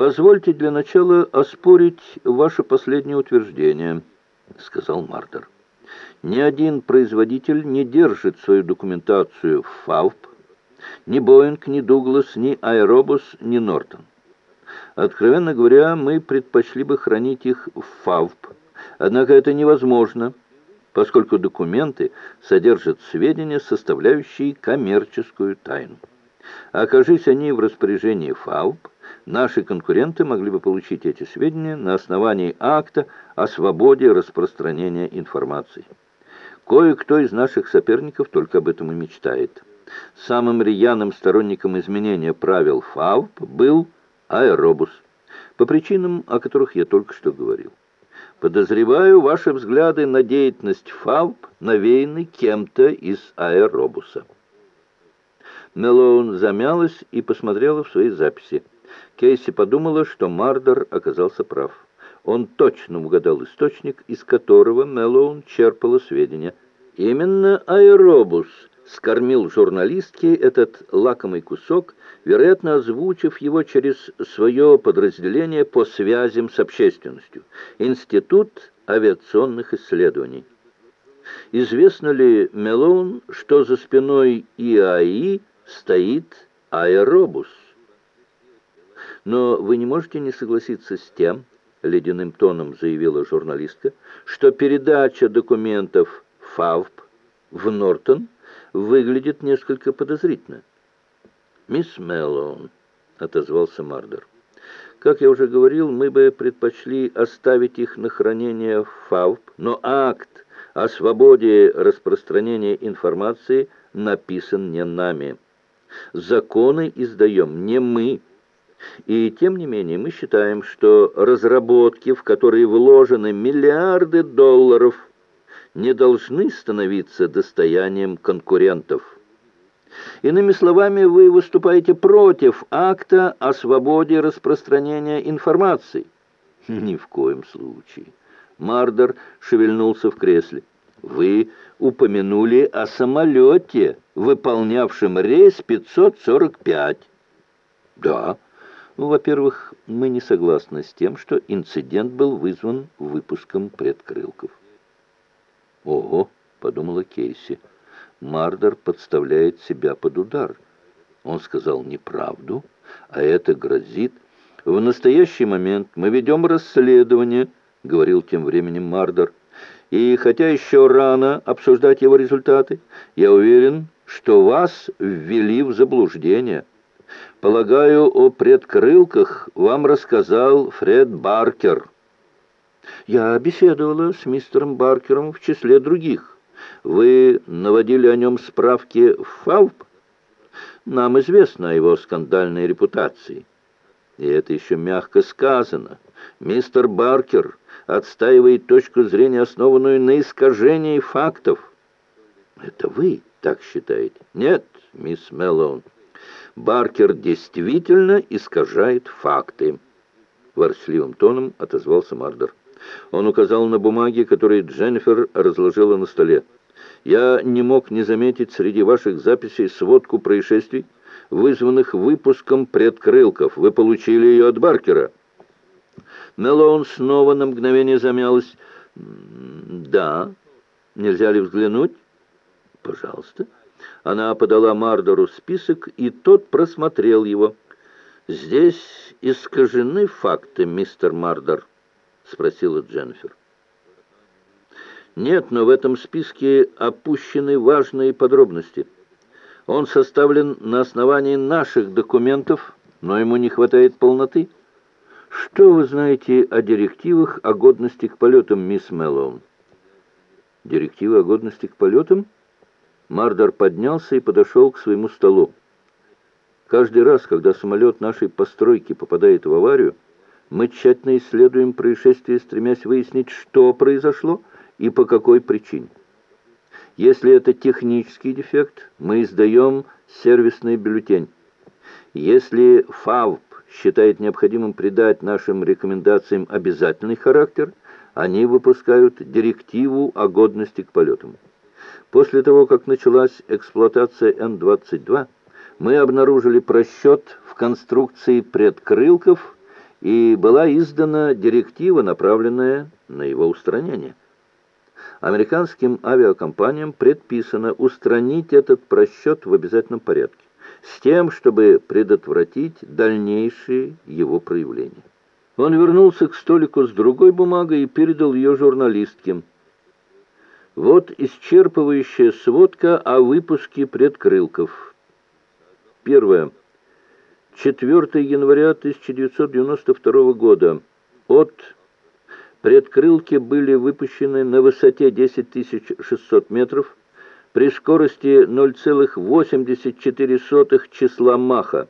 «Позвольте для начала оспорить ваше последнее утверждение», — сказал Мардер. «Ни один производитель не держит свою документацию в ФАВП, ни Боинг, ни Дуглас, ни Аэробус, ни Нортон. Откровенно говоря, мы предпочли бы хранить их в ФАВП, однако это невозможно, поскольку документы содержат сведения, составляющие коммерческую тайну. Окажись они в распоряжении ФАУП, наши конкуренты могли бы получить эти сведения на основании акта о свободе распространения информации. Кое-кто из наших соперников только об этом и мечтает. Самым рьяным сторонником изменения правил ФАУП был аэробус, по причинам, о которых я только что говорил. Подозреваю ваши взгляды на деятельность ФАУП навеяны кем-то из аэробуса. Мелоун замялась и посмотрела в свои записи. Кейси подумала, что Мардер оказался прав. Он точно угадал источник, из которого Мелоун черпала сведения. Именно аэробус скормил журналистке этот лакомый кусок, вероятно, озвучив его через свое подразделение по связям с общественностью – Институт авиационных исследований. Известно ли Мелоун, что за спиной ИАИ стоит аэробус. Но вы не можете не согласиться с тем, ледяным тоном заявила журналистка, что передача документов ФАВП в Нортон выглядит несколько подозрительно. «Мисс Мэллоун», — отозвался Мардер, — «как я уже говорил, мы бы предпочли оставить их на хранение в ФАВП, но акт о свободе распространения информации написан не нами». Законы издаем не мы. И тем не менее мы считаем, что разработки, в которые вложены миллиарды долларов, не должны становиться достоянием конкурентов. Иными словами, вы выступаете против акта о свободе распространения информации. Ни в коем случае. Мардер шевельнулся в кресле. Вы упомянули о самолете, выполнявшем рейс 545. Да. Ну, во-первых, мы не согласны с тем, что инцидент был вызван выпуском предкрылков. Ого, подумала Кейси, Мардер подставляет себя под удар. Он сказал неправду, а это грозит. В настоящий момент мы ведем расследование, говорил тем временем Мардер. И хотя еще рано обсуждать его результаты, я уверен, что вас ввели в заблуждение. Полагаю, о предкрылках вам рассказал Фред Баркер. Я беседовала с мистером Баркером в числе других. Вы наводили о нем справки в ФАВП? Нам известно о его скандальной репутации. И это еще мягко сказано. Мистер Баркер отстаивает точку зрения, основанную на искажении фактов. Это вы так считаете? Нет, мисс Меллоун. Баркер действительно искажает факты. Ворсливым тоном отозвался Мардер. Он указал на бумаги, которые Дженнифер разложила на столе. «Я не мог не заметить среди ваших записей сводку происшествий, вызванных выпуском предкрылков. Вы получили ее от Баркера». Мелоун снова на мгновение замялась. «Да. Нельзя ли взглянуть?» «Пожалуйста». Она подала Мардору список, и тот просмотрел его. «Здесь искажены факты, мистер Мардор?» — спросила Дженнифер. «Нет, но в этом списке опущены важные подробности. Он составлен на основании наших документов, но ему не хватает полноты». Что вы знаете о директивах о годности к полетам, мисс Мэллоун? Директивы о годности к полетам? Мардер поднялся и подошел к своему столу. Каждый раз, когда самолет нашей постройки попадает в аварию, мы тщательно исследуем происшествие, стремясь выяснить, что произошло и по какой причине. Если это технический дефект, мы издаем сервисный бюллетень. Если ФАВП считает необходимым придать нашим рекомендациям обязательный характер, они выпускают директиву о годности к полетам. После того, как началась эксплуатация Н-22, мы обнаружили просчет в конструкции предкрылков и была издана директива, направленная на его устранение. Американским авиакомпаниям предписано устранить этот просчет в обязательном порядке, с тем, чтобы предотвратить дальнейшие его проявления. Он вернулся к столику с другой бумагой и передал ее журналистке. Вот исчерпывающая сводка о выпуске предкрылков. Первое. 4 января 1992 года. От предкрылки были выпущены на высоте 10 600 метров при скорости 0,84 числа Маха.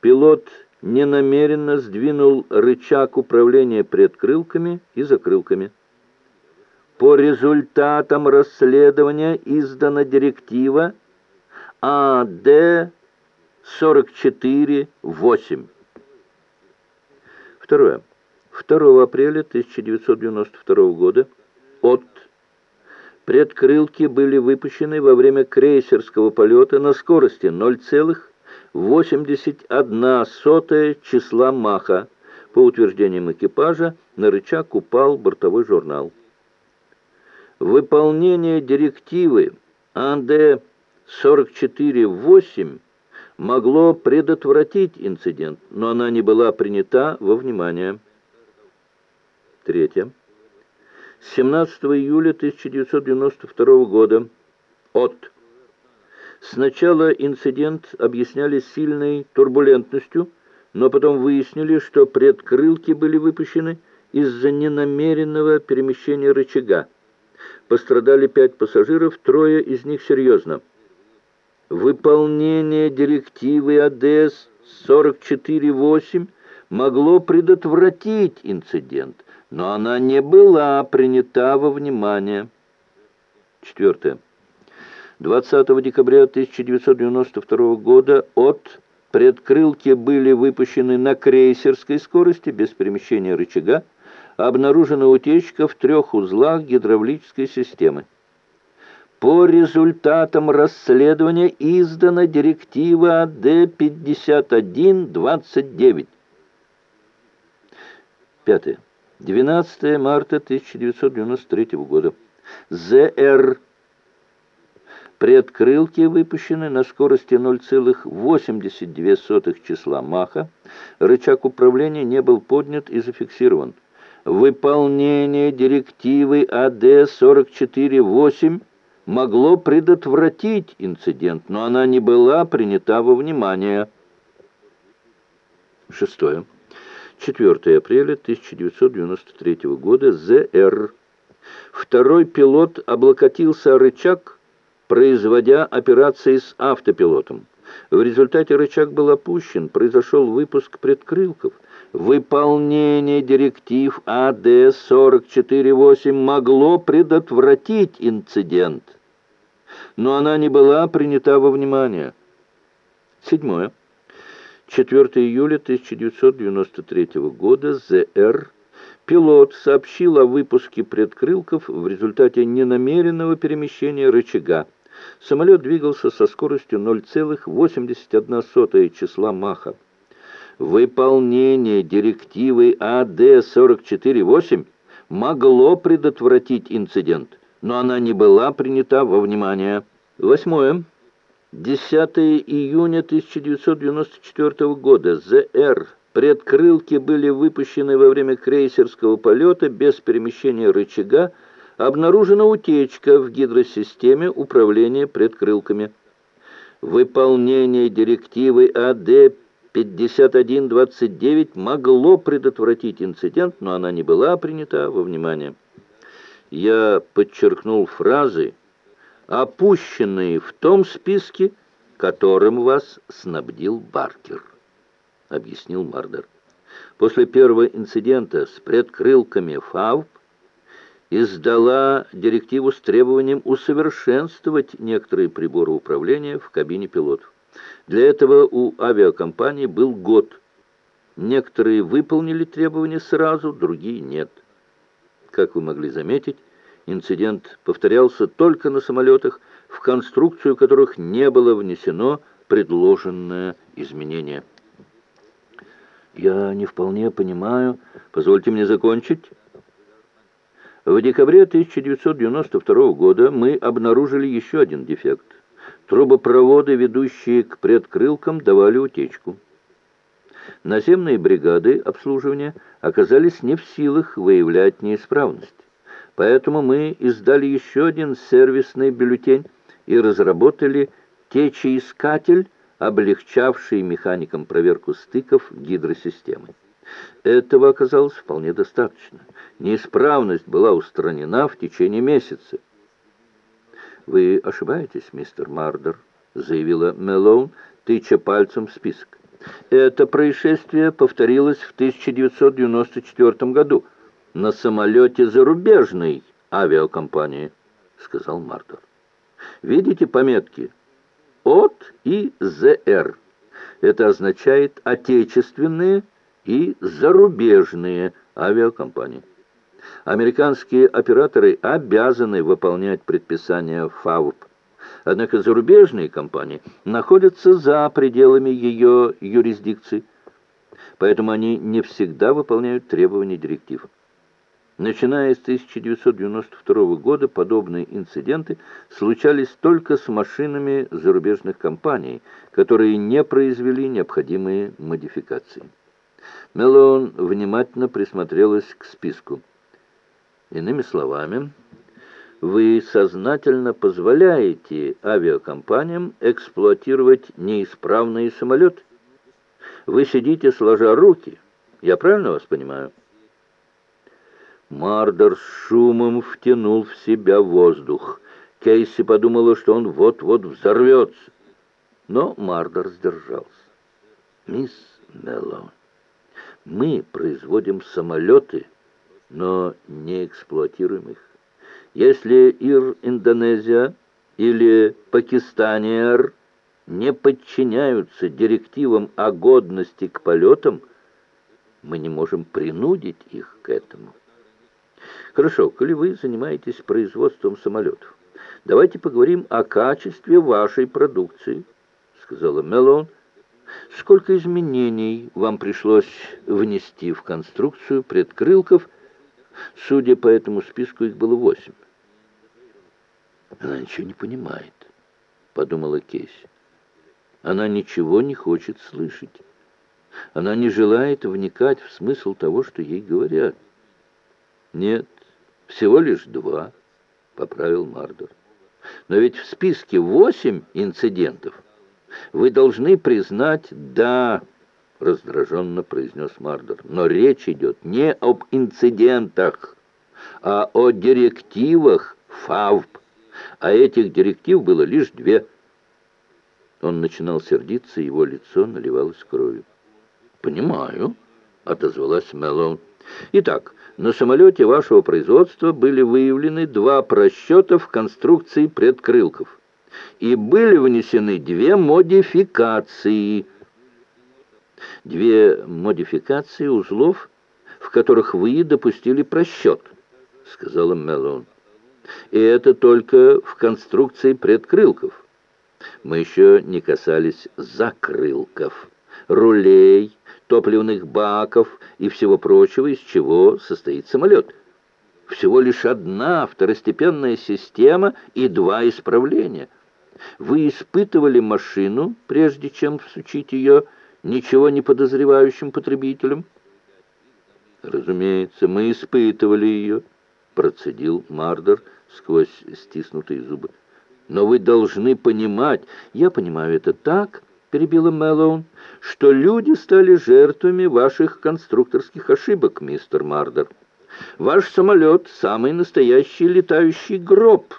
Пилот ненамеренно сдвинул рычаг управления предкрылками и закрылками. По результатам расследования издана директива АД 44.8. Второе. 2 апреля 1992 года от предкрылки были выпущены во время крейсерского полета на скорости 0,81 числа Маха. По утверждениям экипажа, на рычаг упал бортовой журнал. Выполнение директивы АНД 44.8 могло предотвратить инцидент, но она не была принята во внимание. Третье. 17 июля 1992 года. От. Сначала инцидент объясняли сильной турбулентностью, но потом выяснили, что предкрылки были выпущены из-за ненамеренного перемещения рычага. Пострадали пять пассажиров, трое из них серьезно. Выполнение директивы АДС 44.8 могло предотвратить инцидент, но она не была принята во внимание. Четвертое. 20 декабря 1992 года от предкрылки были выпущены на крейсерской скорости без перемещения рычага, обнаружена утечка в трех узлах гидравлической системы. По результатам расследования издана директива Д-5129. Пятое. 12 марта 1993 года. ЗР. Предкрылки выпущены на скорости 0,82 числа Маха. Рычаг управления не был поднят и зафиксирован. Выполнение директивы АД-44-8 могло предотвратить инцидент, но она не была принята во внимание. Шестое. 4 апреля 1993 года ЗР. Второй пилот облокотился рычаг, производя операции с автопилотом. В результате рычаг был опущен, произошел выпуск предкрылков. Выполнение директив АД-44-8 могло предотвратить инцидент, но она не была принята во внимание. Седьмое. 4 июля 1993 года ЗР пилот сообщил о выпуске предкрылков в результате ненамеренного перемещения рычага. Самолет двигался со скоростью 0,81 числа Маха. Выполнение директивы АД-44-8 могло предотвратить инцидент, но она не была принята во внимание. Восьмое. 10 июня 1994 года ЗР предкрылки были выпущены во время крейсерского полета без перемещения рычага, обнаружена утечка в гидросистеме управления предкрылками. Выполнение директивы АД 5129 могло предотвратить инцидент, но она не была принята во внимание. Я подчеркнул фразы, опущенные в том списке, которым вас снабдил Баркер, объяснил Мардер. После первого инцидента с предкрылками ФАВП издала директиву с требованием усовершенствовать некоторые приборы управления в кабине пилотов. Для этого у авиакомпании был год. Некоторые выполнили требования сразу, другие нет. Как вы могли заметить, инцидент повторялся только на самолетах, в конструкцию которых не было внесено предложенное изменение. Я не вполне понимаю. Позвольте мне закончить. В декабре 1992 года мы обнаружили еще один дефект. Трубопроводы, ведущие к предкрылкам, давали утечку. Наземные бригады обслуживания оказались не в силах выявлять неисправность. Поэтому мы издали еще один сервисный бюллетень и разработали течеискатель, облегчавший механикам проверку стыков гидросистемы. Этого оказалось вполне достаточно. Неисправность была устранена в течение месяца. «Вы ошибаетесь, мистер Мардер», — заявила Мелоун, тыча пальцем в список. «Это происшествие повторилось в 1994 году на самолете зарубежной авиакомпании», — сказал Мардер. «Видите пометки от и ЗР. Это означает отечественные и зарубежные авиакомпании. Американские операторы обязаны выполнять предписания ФАВП. Однако зарубежные компании находятся за пределами ее юрисдикции, поэтому они не всегда выполняют требования директив. Начиная с 1992 года подобные инциденты случались только с машинами зарубежных компаний, которые не произвели необходимые модификации. Мелон внимательно присмотрелась к списку. Иными словами, вы сознательно позволяете авиакомпаниям эксплуатировать неисправные самолеты. Вы сидите сложа руки. Я правильно вас понимаю? Мардер с шумом втянул в себя воздух. Кейси подумала, что он вот-вот взорвется. Но Мардер сдержался. «Мисс Меллоун, мы производим самолеты, но не эксплуатируем их. Если Ир Индонезия или Пакистаниер не подчиняются директивам о годности к полетам, мы не можем принудить их к этому». Хорошо, коли вы занимаетесь производством самолетов, давайте поговорим о качестве вашей продукции, сказала Мелон. Сколько изменений вам пришлось внести в конструкцию предкрылков? Судя по этому списку, их было восемь. Она ничего не понимает, подумала Кейси. Она ничего не хочет слышать. Она не желает вникать в смысл того, что ей говорят. Нет, всего лишь два, поправил Мардер. Но ведь в списке восемь инцидентов. Вы должны признать «да», раздраженно произнес Мардер. Но речь идет не об инцидентах, а о директивах ФАВП. А этих директив было лишь две. Он начинал сердиться, его лицо наливалось кровью. «Понимаю», — отозвалась Мелон. Итак, на самолете вашего производства были выявлены два просчета в конструкции предкрылков и были внесены две модификации. Две модификации узлов, в которых вы допустили просчет, сказала Мелон. И это только в конструкции предкрылков. Мы еще не касались закрылков, рулей, топливных баков и всего прочего, из чего состоит самолет. Всего лишь одна второстепенная система и два исправления. Вы испытывали машину, прежде чем всучить ее ничего не подозревающим потребителям? Разумеется, мы испытывали ее, процедил Мардер сквозь стиснутые зубы. Но вы должны понимать, я понимаю это так, перебила Мэллоун, что люди стали жертвами ваших конструкторских ошибок, мистер Мардер. Ваш самолет — самый настоящий летающий гроб,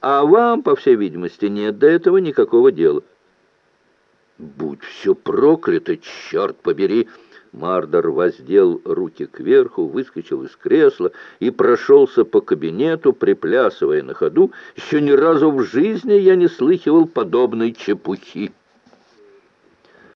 а вам, по всей видимости, нет до этого никакого дела. «Будь все проклято, черт побери!» Мардер воздел руки кверху, выскочил из кресла и прошелся по кабинету, приплясывая на ходу. Еще ни разу в жизни я не слыхивал подобной чепухи.